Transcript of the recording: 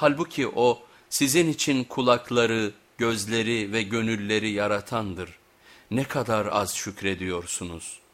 Halbuki o sizin için kulakları, gözleri ve gönülleri yaratandır. Ne kadar az şükrediyorsunuz.''